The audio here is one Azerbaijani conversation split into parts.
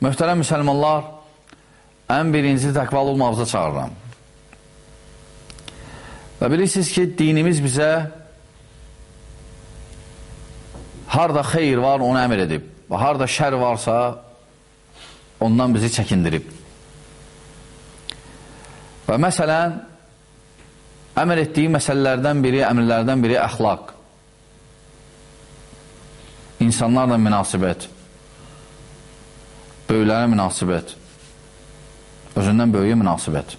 Möhtərəm müsəlmanlar, ən birinci təqvalı olmağıza çağırıram. Və bilirsiniz ki, dinimiz bizə harada xeyr var, onu əmr edib. Və harada şər varsa, ondan bizi çəkindirib. Və məsələn, əmr etdiyi məsələlərdən biri, əmrlərdən biri əxlaq. İnsanlarla münasibət, böyüklərə münasibət, özündən böyüyə münasibət.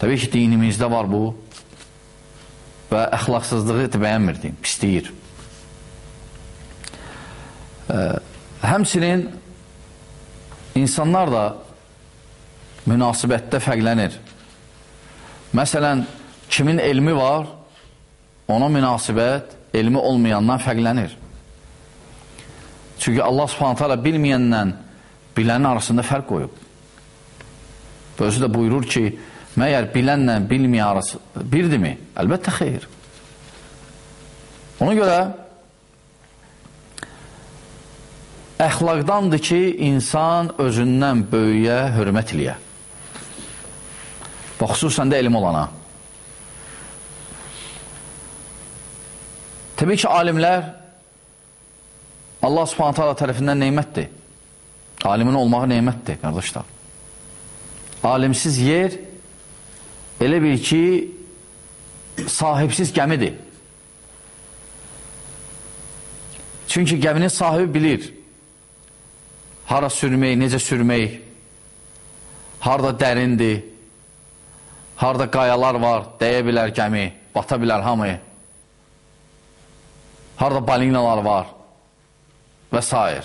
Təbii ki, dinimizdə var bu və əxlaqsızlığı bəyənmirdi, pisləyir. Həmsinin insanlar da münasibətdə fərqlənir. Məsələn, kimin elmi var, ona münasibət elmi olmayandan fərqlənir. Çünki Allah subhanətə alə bilməyənlə bilənin arasında fərq qoyub. Özü də buyurur ki, məyər bilənlə bilməyən arası birdirmi? Əlbəttə xeyr. Ona görə əxlaqdandır ki, insan özündən böyüyə hörmət eləyə. Və xüsusən də elm olana. Təbii ki, alimlər Allah subhanətə Allah tərəfindən neymətdir. Alimin olmağı neymətdir, qardaşlar. Alimsiz yer elə bil ki, sahibsiz gəmidir. Çünki gəminin sahibi bilir hara sürmək, necə sürmək, harada dərindir, harada qayalar var, dəyə bilər gəmi, bata bilər hamı, harada balinalar var və s.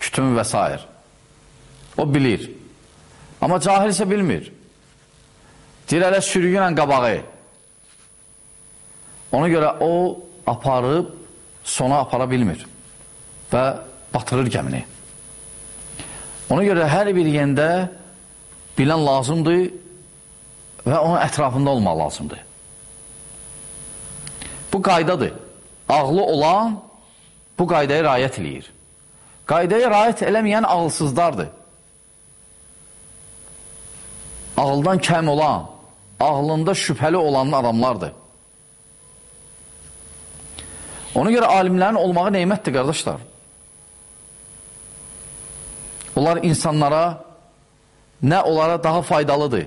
Kütüm və s. O bilir. Amma cahil isə bilmir. Deyir, ələ sürgünlə qabağı. Ona görə o aparıb, sona apara bilmir və batırır gəmini. Ona görə hər bir yəndə bilən lazımdır və onun ətrafında olmaq lazımdır. Bu qaydadır. Ağlı olan bu qaydaya rayət eləyir. Qaydaya rayət eləməyən ağılsızlardır. Ağıldan kəm olan, ağlında şübhəli olan adamlardır. Ona görə alimlərin olmağı neymətdir, qardaşlar. Onlar insanlara nə onlara daha faydalıdır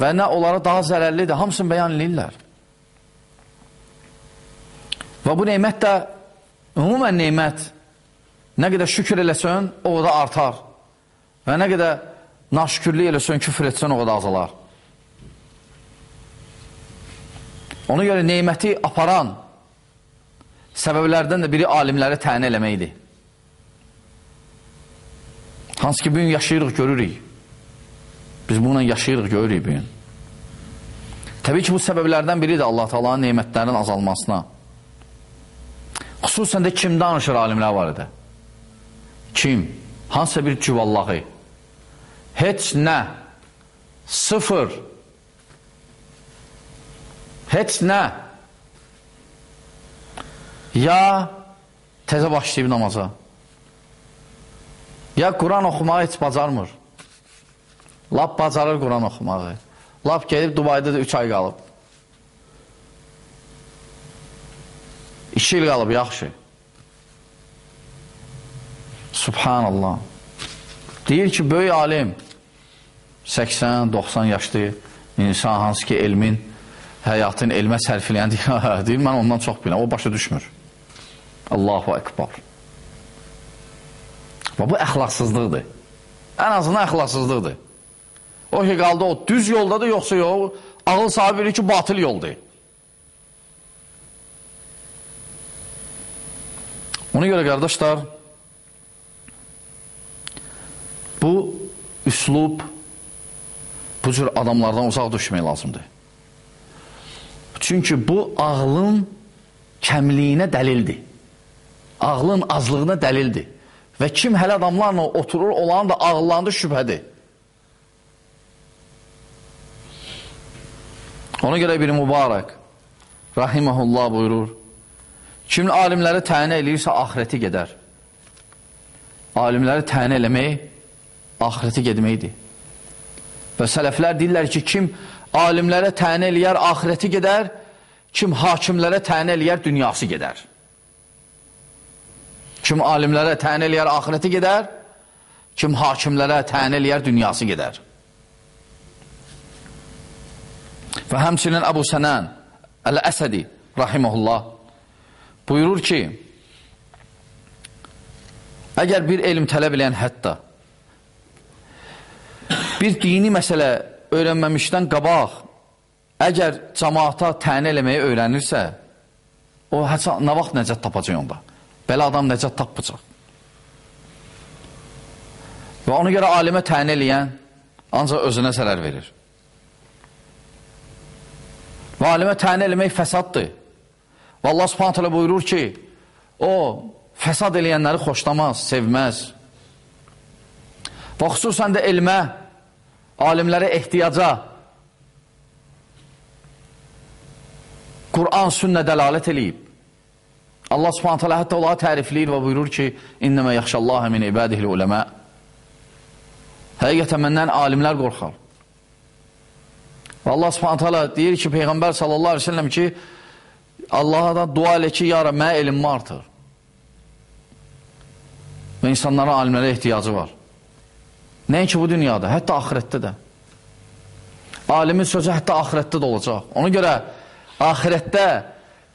və nə onlara daha zərərlidir, hamısını bəyan edirlər. Və bu neymət də, ümumən neymət, nə qədər şükür eləsən, o da artar. Və nə qədər naşükürlük eləsən, küfür etsən, o da azalar. Ona görə neyməti aparan səbəblərdən də biri alimləri təni eləməkdir. Hansı ki, bugün yaşayırıq, görürük. Biz bununla yaşayırıq, görürük bugün. Təbii ki, bu səbəblərdən biridir Allah Taala'nın neymətlərinin azalmasına. Xüsusən də kim danışır alimlər var idi? Kim? Hansısa bir cüvallağı? Heç nə? Sıfır. Heç nə? Ya təzə başlayıb namaza. Ya Quran oxumağı heç bacarmır. Lap bacarır Quran oxumağı. Lap gedib Dubayda da 3 ay qalıb. 2 il qalıb, yaxşı. Subhanallah. Deyir ki, böyük alim 80-90 yaşlı insan hansı ki elmin, həyatın elmə sərf eləyən deyir, mən ondan çox biləm, o başa düşmür. Allahu Ekber. Və bu əxlaqsızlıqdır. Ən azından əxlaqsızlıqdır. O ki, qaldı o düz yoldadır, yoxsa yox, ağıl sahibi bilir ki, batıl yoldur. Ona görə, qardaşlar, bu üslub, bu cür adamlardan uzaq düşmək lazımdır. Çünki bu ağlın kəmliyinə dəlildir. Ağlın azlığına dəlildir. Və kim hələ adamlarla oturur, olan da ağıllandı şübhədir. Ona görə bir mübarək, rahiməhullah buyurur, kim alimləri təyin eləyirsə, ahirəti gedər. alimləri təni eləmək axirətə gedməkdir. Və sələflər deyirlər ki, kim alimlərə təni eləyər, axirəti gedər, kim hakimlərə təni eləyər, dünyası gedər. Kim alimlərə təni eləyər, axirəti gedər, kim hakimlərə təni eləyər, dünyası gedər. Və həmçinin Əbu Sənən Əl-Əsədi rahiməhullah buyurur ki, əgər bir elm tələb eləyən hətta bir dini məsələ öyrənməmişdən qabaq əgər cəmaata təni eləməyi öyrənirsə, o həsə, nə vaxt nəcət tapacaq onda? Belə adam nəcət tapacaq. Və ona görə alimə təni eləyən ancaq özünə sərər verir. Və alimə təni eləmək fəsaddır. Və Allah subhanət hələ buyurur ki, o fəsad eləyənləri xoşlamaz, sevməz. Və xüsusən də elmə, alimlərə ehtiyaca, Quran sünnə dəlalət eləyib. Allah subhanət hələ hətta onları tərifləyir və buyurur ki, İnnəmə yaxşəllahə min ibadihli uləmə. Həqiqətən məndən alimlər qorxar. Və Allah subhanət hala deyir ki, Peyğəmbər sallallahu aleyhi ve sellem ki, Allaha da dua elə ki, yara, mənə elm artır. Və insanlara, alimlərə ehtiyacı var. Nəinki bu dünyada, hətta axirətdə də. Alimin sözü hətta axirətdə də olacaq. Ona görə axirətdə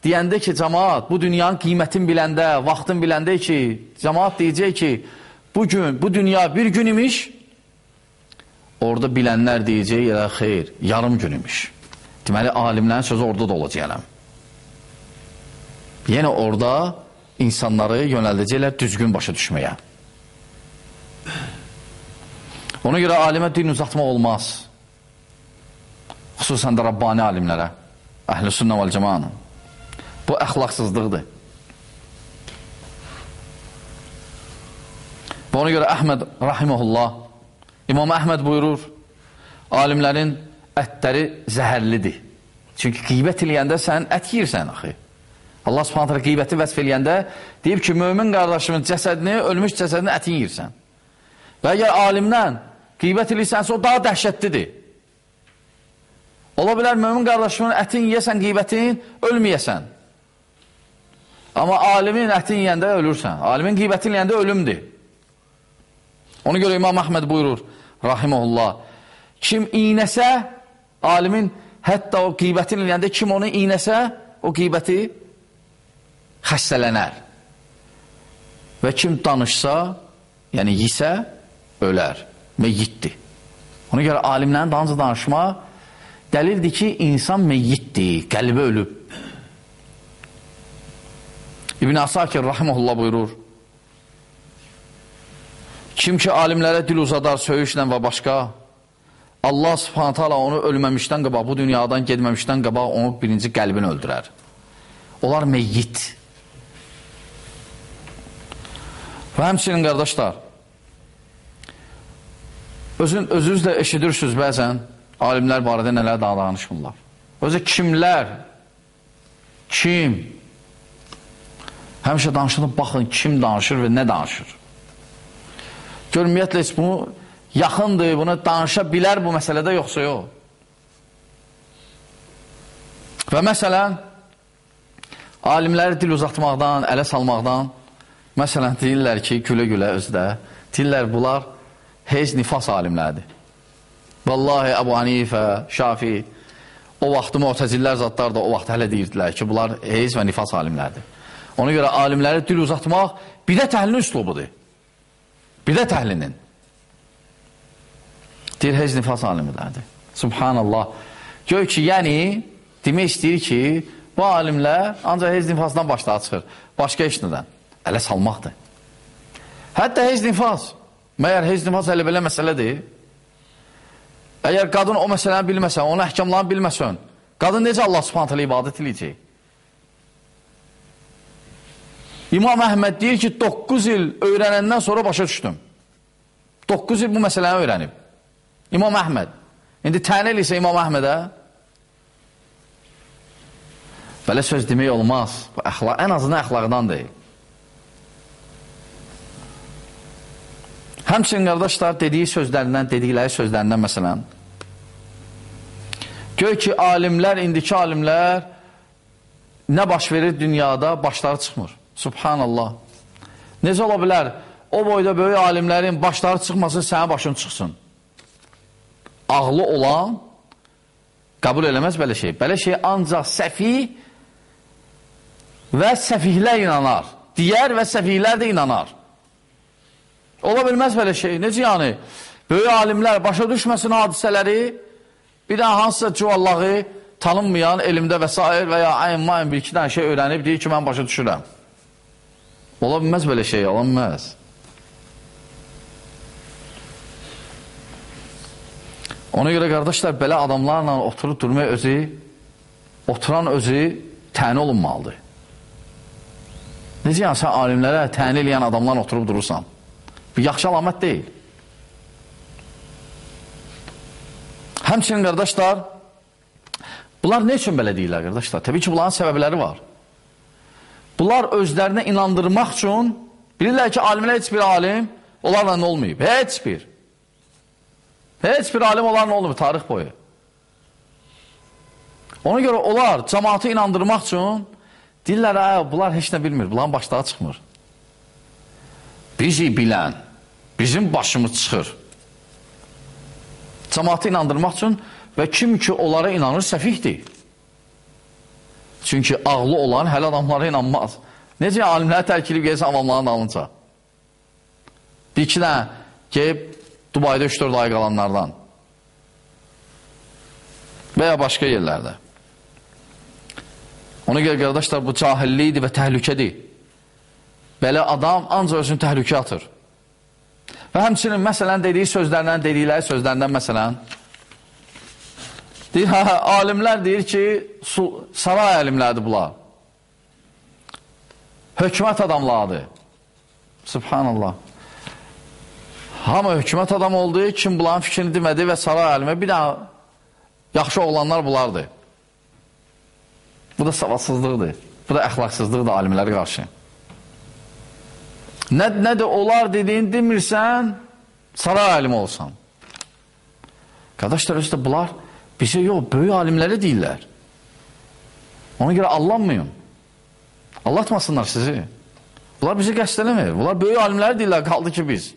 deyəndə ki, cəmaat bu dünyanın qiymətin biləndə, vaxtın biləndə ki, cəmaat deyəcək ki, bu gün, bu dünya bir gün imiş, Orada bilənlər deyəcək, elə xeyr, yarım gün imiş. Deməli, alimlərin sözü orada da olacaq. Yenə orada insanları yönəldəcəklər düzgün başa düşməyə. Ona görə alimə din uzatmaq olmaz. Xüsusən də Rabbani alimlərə, əhl-i sünnə vəl cəmanın. Bu əxlaqsızlıqdır. Və ona görə Əhməd rahiməhullah İmam Əhməd buyurur, alimlərin ətləri zəhərlidir. Çünki qeybət eləyəndə sən ət yiyirsən axı. Allah subhanətlə qeybəti vəsf eləyəndə deyib ki, mömin qardaşımın cəsədini, ölmüş cəsədini ətin yiyirsən. Və əgər alimdən qeybət eləyirsənsə, o daha dəhşətlidir. Ola bilər, mömin qardaşımın ətin yiyəsən, qeybətin, ölməyəsən. Amma alimin ətin yiyəndə ölürsən. Alimin qeybətin yiyəndə ölümdür. Ona görə İmam Əhməd buyurur, rahiməhullah, kim iynəsə, alimin hətta o qeybətin eləyəndə kim onu iynəsə, o qeybəti xəstələnər. Və kim danışsa, yəni yisə, ölər, meyyiddir. Ona görə alimlərin danıcı danışma dəlildir ki, insan meyyiddir, qəlbi ölüb. İbn Asakir rahiməhullah buyurur, Kim ki alimlərə dil uzadar söyüşlə və başqa, Allah subhanətə ala onu ölməmişdən qabaq, bu dünyadan gedməmişdən qabaq onu birinci qəlbini öldürər. Onlar meyyit. Və həmçinin qardaşlar, özün, özünüz də eşidirsiniz bəzən alimlər barədə nələr daha danışmırlar. Özü kimlər, kim, həmişə danışılıb, baxın kim danışır və nə danışır. Gör, ümumiyyətlə, heç bunu yaxındır, bunu danışa bilər bu məsələdə, yoxsa yox. Və məsələn, alimləri dil uzatmaqdan, ələ salmaqdan, məsələn, deyirlər ki, gülə-gülə özdə, deyirlər, bunlar heyz nifas alimlərdir. Vallahi, Əbu Hanifə, Şafi, o vaxtı mütəzillər zadlar da o vaxt hələ deyirdilər ki, bunlar heyz və nifas alimlərdir. Ona görə alimləri dil uzatmaq bidət əhlinin üslubudur. Bidət əhlinin. Deyir, heç nifas alimlərdir. Subhanallah. Gör ki, yəni, demək istəyir ki, bu alimlər ancaq heç nifasdan başda çıxır. Başqa heç nədən. Ələ salmaqdır. Hətta heç nifas. Məyər heç nifas hələ belə məsələdir. Əgər qadın o məsələni bilməsən, onun əhkamlarını bilməsən, qadın necə Allah subhanətələ ibadət eləyəcək? İmam Əhməd deyir ki, 9 il öyrənəndən sonra başa düşdüm. 9 il bu məsələni öyrənib. İmam Əhməd. İndi təni eləysə İmam Əhmədə belə söz demək olmaz. Bu əxlaq, ən azından əxlaqdan deyil. Həmçinin qardaşlar dediyi sözlərindən, dedikləri sözlərindən məsələn Gör ki, alimlər, indiki alimlər nə baş verir dünyada, başları çıxmır. Subhanallah. Necə ola bilər? O boyda böyük alimlərin başları çıxmasın, sənin başın çıxsın. Ağlı olan qəbul eləməz belə şey. Belə şey ancaq səfi və səfihlər inanar. Digər və səfihlər də inanar. Ola bilməz belə şey. Necə yəni? Böyük alimlər başa düşməsin hadisələri, bir dənə hansısa cuvallağı tanınmayan elmdə və s. və ya ayin mayin bir iki dənə şey öyrənib, deyir ki, mən başa düşürəm. Ola bilməz belə şey, ola bilməz. Ona görə qardaşlar, belə adamlarla oturub durmaq özü, oturan özü təni olunmalıdır. Necə yəni, sən alimlərə təni eləyən adamlarla oturub durursan? Bu yaxşı alamət deyil. Həmçinin qardaşlar, bunlar nə üçün belə deyirlər qardaşlar? Təbii ki, bunların səbəbləri var. Bunlar özlərinə inandırmaq üçün bilirlər ki, alimlər heç bir alim onlarla nə olmayıb? Heç bir. Heç bir alim onlarla olmayıb tarix boyu. Ona görə onlar cəmaatı inandırmaq üçün deyirlər, hə, bunlar heç nə bilmir, bunların başlığa çıxmır. Bizi bilən, bizim başımız çıxır. Cəmatı inandırmaq üçün və kim ki onlara inanır səfihdir. Çünki ağlı olan hələ adamlara inanmaz. Necə alimləri tərkilib gəlsə avamların dalınca? Bir iki dənə gəlib Dubayda 3-4 ay qalanlardan və ya başqa yerlərdə. Ona görə qardaşlar bu cahillikdir və təhlükədir. Belə adam ancaq özünü təhlükə atır. Və həmçinin məsələn dediyi sözlərdən, dedikləri sözlərindən məsələn deyir, hə, hə, alimlər deyir ki, su, saray alimlərdir bunlar. Hökumət adamlardır. Subhanallah. Hamı hökumət adam oldu, kim bunların fikrini demədi və saray alimə bir daha yaxşı oğlanlar bunlardır. Bu da savadsızlıqdır. Bu da əxlaqsızlıqdır alimlərə qarşı. Nə, nədir olar dediyin demirsən, saray alimi olsan. Qardaşlar, özü də bunlar bizə yox, böyük alimləri deyirlər. Ona görə allanmayın. Allatmasınlar sizi. Bunlar bizi qəst eləmir. Bunlar böyük alimləri deyirlər, qaldı ki biz.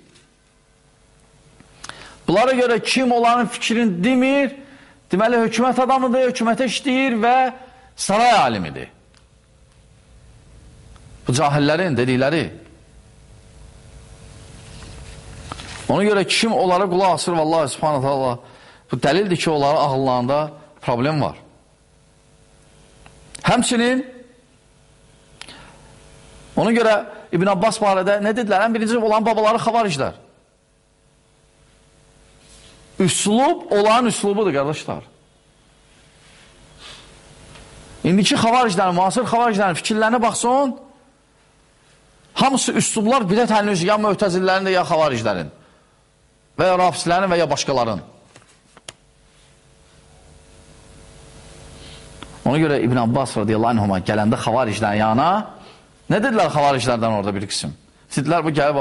Bunlara görə kim onların fikrini demir, deməli, hökumət adamıdır, hökumətə işləyir və saray alimidir. Bu cahillərin dedikləri. Ona görə kim onlara qulaq asır, vallahi subhanət Allah, bu dəlildir ki, onların ağıllarında problem var. Həmçinin, ona görə İbn Abbas barədə nə dedilər? Ən birinci olan babaları xavariclər. Üslub olan üslubudur, qardaşlar. İndiki xavariclərin, müasir xavariclərin fikirlərinə baxsın, hamısı üslublar bidət əlini üzü, ya möhtəzillərin də, ya xavariclərin və ya rafislərin və ya başqaların. Ona görə İbn Abbas radiyallahu anhuma gələndə xavariclərin yana, nə dedilər xavariclərdən orada bir qism? Sidlər bu gəlib,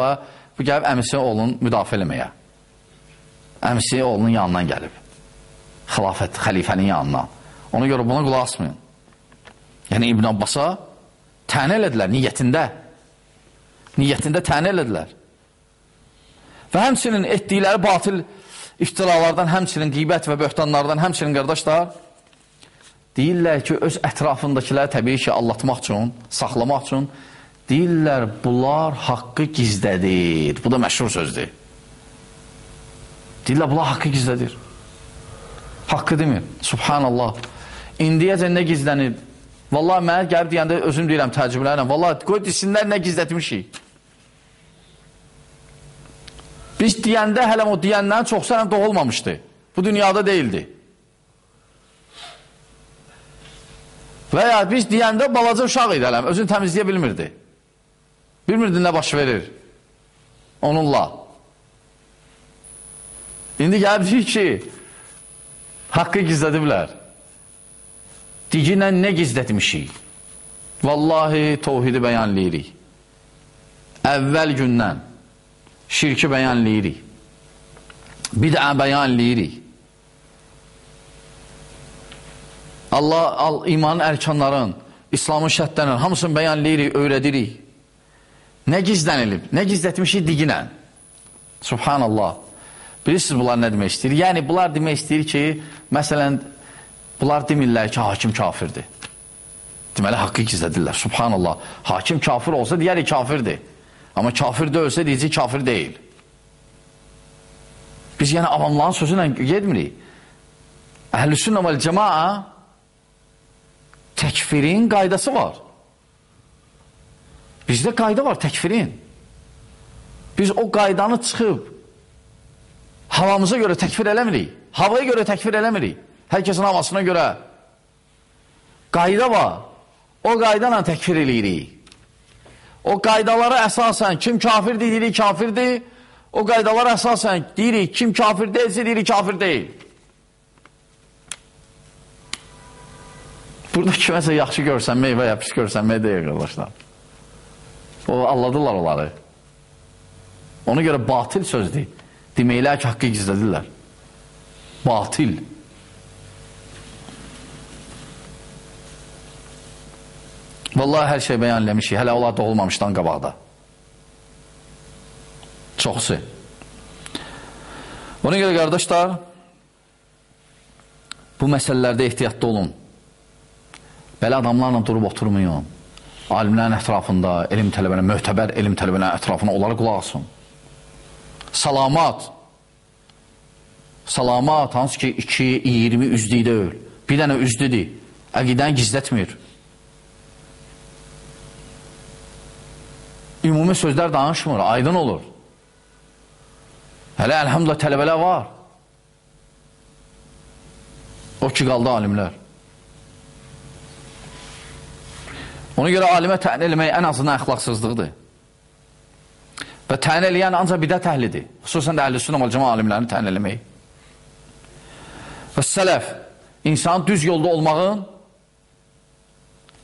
bu gəlib əmisi oğlunu müdafiə eləməyə. Əmisi oğlunun yanından gəlib. Xilafət, xəlifənin yanından. Ona görə buna qulaq asmayın. Yəni İbn Abbasa tənə elədilər niyyətində. Niyyətində tənə elədilər. Və həmçinin etdikləri batil iftiralardan, həmçinin qeybət və böhtanlardan, həmçinin qardaşlar, deyirlər ki, öz ətrafındakiləri təbii ki, allatmaq üçün, saxlamaq üçün, deyirlər, bunlar haqqı gizlədir. Bu da məşhur sözdür. Deyirlər, bunlar haqqı gizlədir. Haqqı demir. Subhanallah. İndiyəcə nə gizlənir? Vallahi mənə gəlib deyəndə özüm deyirəm təcrübələrlə. Vallahi qoy desinlər nə gizlətmişik. Biz deyəndə hələ o deyənlərin çoxsu hələm doğulmamışdı. Bu dünyada deyildi. Və ya biz deyəndə balaca uşaq idi hələm, özünü təmizləyə bilmirdi. Bilmirdi nə baş verir onunla. İndi gəlib deyir ki, haqqı gizlədiblər. Diginə nə gizlətmişik? Vallahi tovhidi bəyanləyirik. Əvvəl gündən şirki bəyan eləyirik. Bid'a bəyan eləyirik. Allah al, imanın ərkanların, İslamın şərtlərinin hamısını bəyan eləyirik, öyrədirik. Nə gizlənilib? Nə gizlətmişik diginə? Subhanallah. Bilirsiniz bunlar nə demək istəyir? Yəni, bunlar demək istəyir ki, məsələn, bunlar demirlər ki, hakim kafirdir. Deməli, haqqı gizlədirlər. Subhanallah. Hakim kafir olsa deyərik kafirdir. Amma kafir də ölsə deyəcək kafir deyil. Biz yəni avamların sözü ilə gedmirik. Əhl-i sünnə vəl cəmaa təkfirin qaydası var. Bizdə qayda var təkfirin. Biz o qaydanı çıxıb havamıza görə təkfir eləmirik. Havaya görə təkfir eləmirik. Hər kəsin havasına görə. Qayda var. O qayda ilə təkfir eləyirik. O qaydalara əsasən kim kafirdir, deyirik kafirdir. O qaydalara əsasən deyirik kim kafir deyilsə, deyirik kafir deyil. Burada kiməsə yaxşı görsənmək və ya pis görsənmək deyil, qardaşlar. O, alladılar onları. Ona görə batil sözdür. Deməklər ki, haqqı gizlədirlər. Batil. Vallahi hər şey bəyan eləmişik. Hələ onlar doğulmamışdan qabaqda. Çoxsu. Ona görə qardaşlar, bu məsələlərdə ehtiyatlı olun. Belə adamlarla durub oturmayın. Alimlərin ətrafında, elm tələbələ, möhtəbər elm tələbələ ətrafına onlara qulaq asın. Salamat. Salamat, hansı ki 2, 20 üzdük deyil. Bir dənə üzdüdür. Əqidən gizlətmir. Ümumi sözlər danışmır, aydın olur. Hələ əlhamdülillah tələbələr var. O ki, qaldı alimlər. Ona görə alimə təyin eləmək ən azından əxlaqsızlıqdır. Və təyin eləyən ancaq bidət əhlidir. Xüsusən də əhl-i sünnə cəma alimlərini təyin eləmək. Və sələf, insan düz yolda olmağın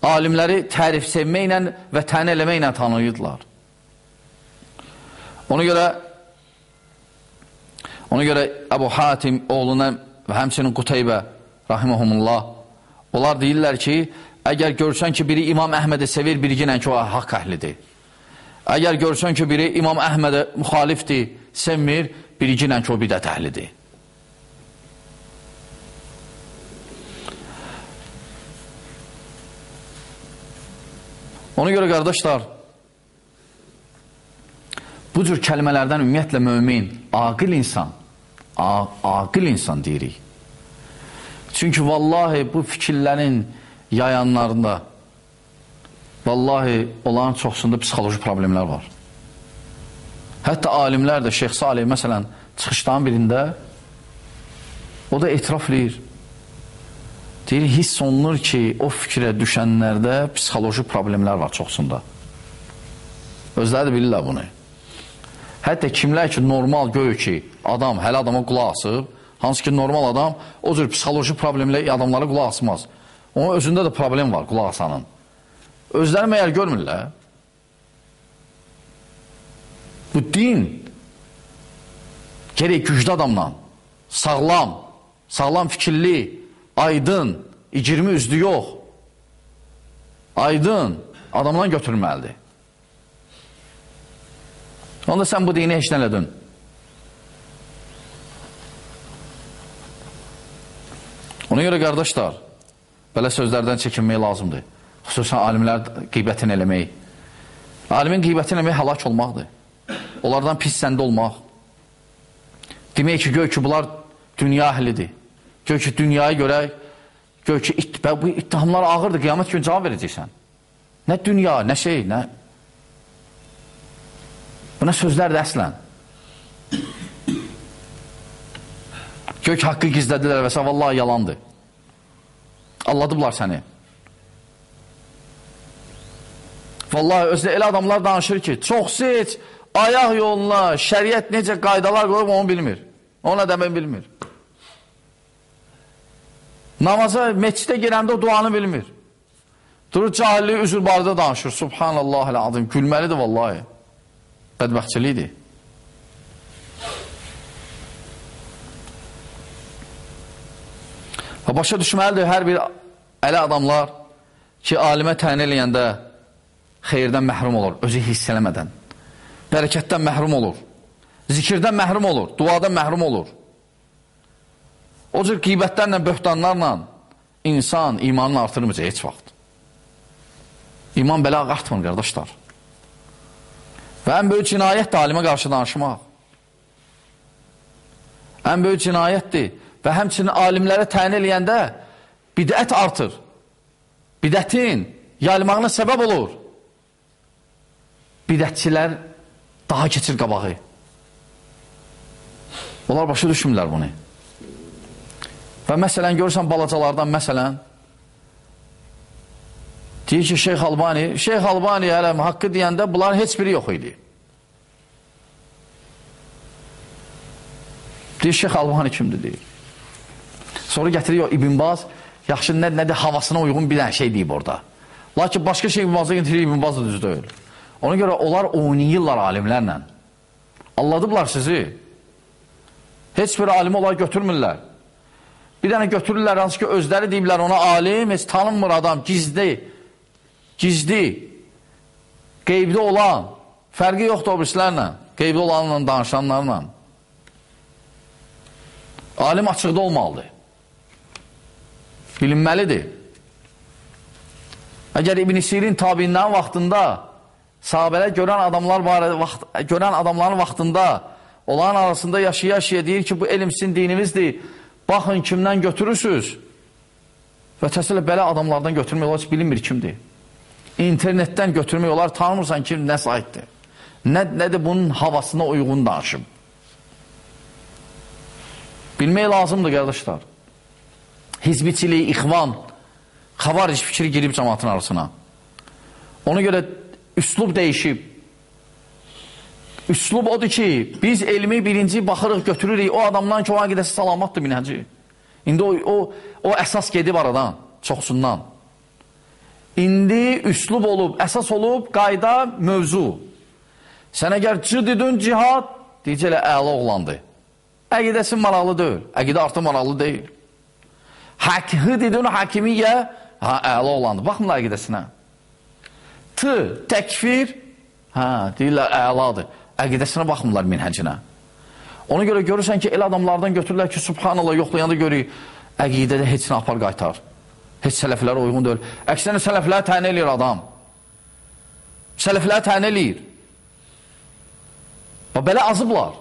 alimləri tərif sevməklə və təyin eləməklə tanıyırdılar. Ona görə ona görə Əbu Hatim oğluna və həmçinin Quteybə rahiməhumullah onlar deyirlər ki, Əgər görsən ki, biri İmam Əhmədi sevir, bilginən ki, o haqq əhlidir. Əgər görsən ki, biri İmam Əhmədə müxalifdir, sevmir, bilginən ki, o bidət əhlidir. Ona görə qardaşlar, bu cür kəlmələrdən ümumiyyətlə mömin, aqil insan, aqil insan deyirik. Çünki vallahi bu fikirlərin yayanlarında vallahi onların çoxsunda psixoloji problemlər var. Hətta alimlər də Şeyx Salih məsələn çıxışdan birində o da etiraf eləyir. Deyir, hiss olunur ki, o fikrə düşənlərdə psixoloji problemlər var çoxsunda. Özləri də bilirlər bunu. Hətta kimlər ki, normal görür ki, adam hələ adama qulaq asıb, hansı ki, normal adam o cür psixoloji problemlə adamlara qulaq asmaz. Onun özündə də problem var qulaq asanın. Özləri məyər görmürlər? Bu din gerək güclü adamla, sağlam, sağlam fikirli, aydın, 20 üzdü yox, aydın adamdan götürməlidir. Onda sən bu dini heç nə elədin. Ona görə qardaşlar, Belə sözlərdən çəkinmək lazımdır. Xüsusən alimlər qeybətini eləmək. Alimin qeybətini eləmək həlak olmaqdır. Onlardan pis səndə olmaq. Demək ki, gör ki, bunlar dünya əhlidir. Gör ki, dünyaya görə, gör ki, it, bu ittihamlar ağırdır, qiyamət gün cavab verəcəksən. Nə dünya, nə şey, nə... Buna sözlərdir əslən. Gör ki, haqqı gizlədilər və s. Vallahi yalandır. Alladıblar səni. Vallahi özdə elə adamlar danışır ki, çox heç ayaq yoluna, şəriət necə qaydalar qoyub onu bilmir. Ona demək bilmir. Namaza, meçidə girəndə o duanı bilmir. Durur cahilliyi üzür barədə danışır. Subhanallah adım. Gülməlidir vallahi bədbəxtçilikdir. Və başa düşməlidir hər bir ələ adamlar ki, alimə təyin eləyəndə xeyirdən məhrum olur, özü hiss eləmədən. Bərəkətdən məhrum olur, zikirdən məhrum olur, duadan məhrum olur. O cür qibətlərlə, böhtanlarla insan imanını artırmayacaq heç vaxt. İman belə ağartmır, qardaşlar. Və ən böyük cinayətdir alimə qarşı danışmaq. Ən böyük cinayətdir. Və həmçinin alimlərə təyin eləyəndə bidət artır. Bidətin yayılmağına səbəb olur. Bidətçilər daha keçir qabağı. Onlar başa düşmürlər bunu. Və məsələn, görürsən balacalardan, məsələn, deyir ki, Şeyx Albani, Şeyx Albani ələm haqqı deyəndə bunların heç biri yox idi. Deyir, Şeyx Albani kimdir, deyir. Sonra gətiriyor İbn Baz, yaxşı nə, nədir, havasına uyğun bir dənə şey deyib orada. Lakin başqa şey İbn Baz'a getirir, İbn Baz da düz deyil. Ona görə onlar oynayırlar alimlərlə. Alladıblar sizi. Heç bir alimi onlar götürmürlər. Bir dənə götürürlər, hansı ki, özləri deyiblər ona alim, heç tanınmır adam, gizli, gizli, qeybdə olan, fərqi yoxdur o birislərlə, qeybdə olanla, danışanlarla. Alim açıqda olmalıdır. Bilinməlidir. Əgər İbn Sirin tabiindən vaxtında sahabələr görən adamlar var, vaxt, görən adamların vaxtında onların arasında yaşaya-yaşaya deyir ki, bu elm sizin dinimizdir. Baxın kimdən götürürsünüz. Və təsələ belə adamlardan götürmək olar, bilinmir kimdir. İnternetdən götürmək olar, tanımırsan kim nə saytdır. Nə, nədir bunun havasına uyğun danışım. Bilmək lazımdır, qardaşlar. Hizbiçilik, ixvan, xavaric fikri girib cəmatın arasına. Ona görə üslub dəyişib. Üslub odur ki, biz elmi birinci baxırıq, götürürük, o adamdan ki, o aqidəsi salamatdır minhəci. İndi o, o, o əsas gedib aradan, çoxsundan. İndi üslub olub, əsas olub, qayda, mövzu. Sən əgər cı dedin cihad, deyəcəklə, əla oğlandır. Əqidəsi maraqlı deyil. Əqidə artıq maraqlı deyil. Hə dedin hakimiyyə, ha, əla olandır. Baxmırlar əqidəsinə. T, təkfir, hə, deyirlər, əladır. Əqidəsinə baxmırlar minhəcinə. Ona görə görürsən ki, elə adamlardan götürürlər ki, subhanallah, yoxlayanda görürük, əqidədə heç nə apar qaytar. Heç sələflərə uyğun deyil. Əksinə sələflərə təni eləyir adam. Sələflərə təni eləyir. Belə azıblar.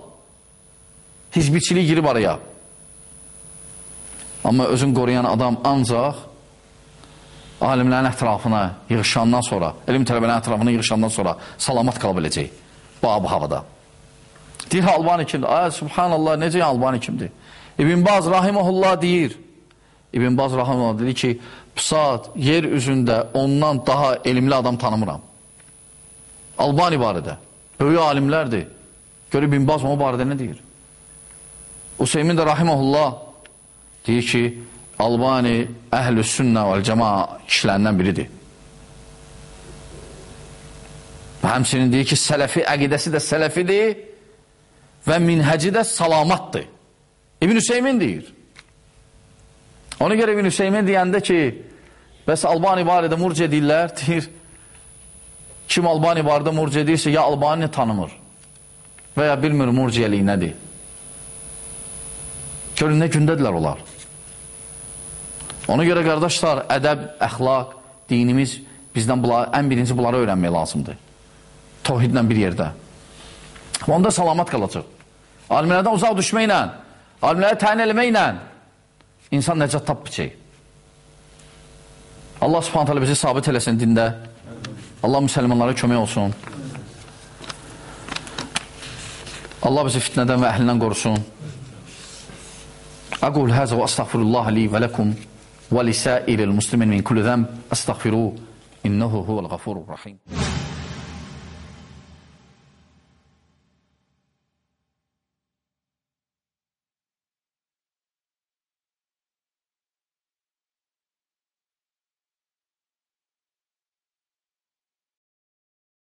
Hizbiçilik girib araya. Amma özün qoruyan adam ancaq alimlərin ətrafına yığışandan sonra, elm tələbələrin ətrafına yığışandan sonra salamat qala biləcək bu ab havada. Deyir, Albani kimdir? Ay, subhanallah, necə Albani kimdir? İbn Baz Rahiməhullah deyir, İbn Baz Rahiməhullah dedi ki, saat yer üzündə ondan daha elmli adam tanımıram. Albani barədə. Böyük alimlərdir. Görür İbn Baz o barədə nə deyir? Useymin də rahiməhullah deyir ki, Albani əhl-i sünnə və cəma kişilərindən biridir. Və həmçinin deyir ki, sələfi əqidəsi də sələfidir və minhəci də salamatdır. İbn Hüseymin deyir. Ona görə İbn Hüseymin deyəndə ki, bəs Albani barədə murc edirlər, deyir, kim Albani barədə murc edirsə, ya Albani tanımır və ya bilmir murciyəlik nədir. Görün, nə gündədirlər onlar. Ona görə, qardaşlar, ədəb, əxlaq, dinimiz bizdən bunlar, ən birinci bunları öyrənmək lazımdır. Tohidlə bir yerdə. Onda salamat qalacaq. Alimlərdən uzaq düşməklə, alimlərə təyin eləməklə İnsan nəcət tapmayacaq. Allah subhanət hələ bizi sabit eləsin dində. Allah müsəlmanlara kömək olsun. Allah bizi fitnədən və əhlindən qorusun. Aqul həzə və astaghfirullah li və ləkum və lisəiril muslimin min kulli zəm. Astaghfiru innəhu huvəl-ğafurur-rəhim.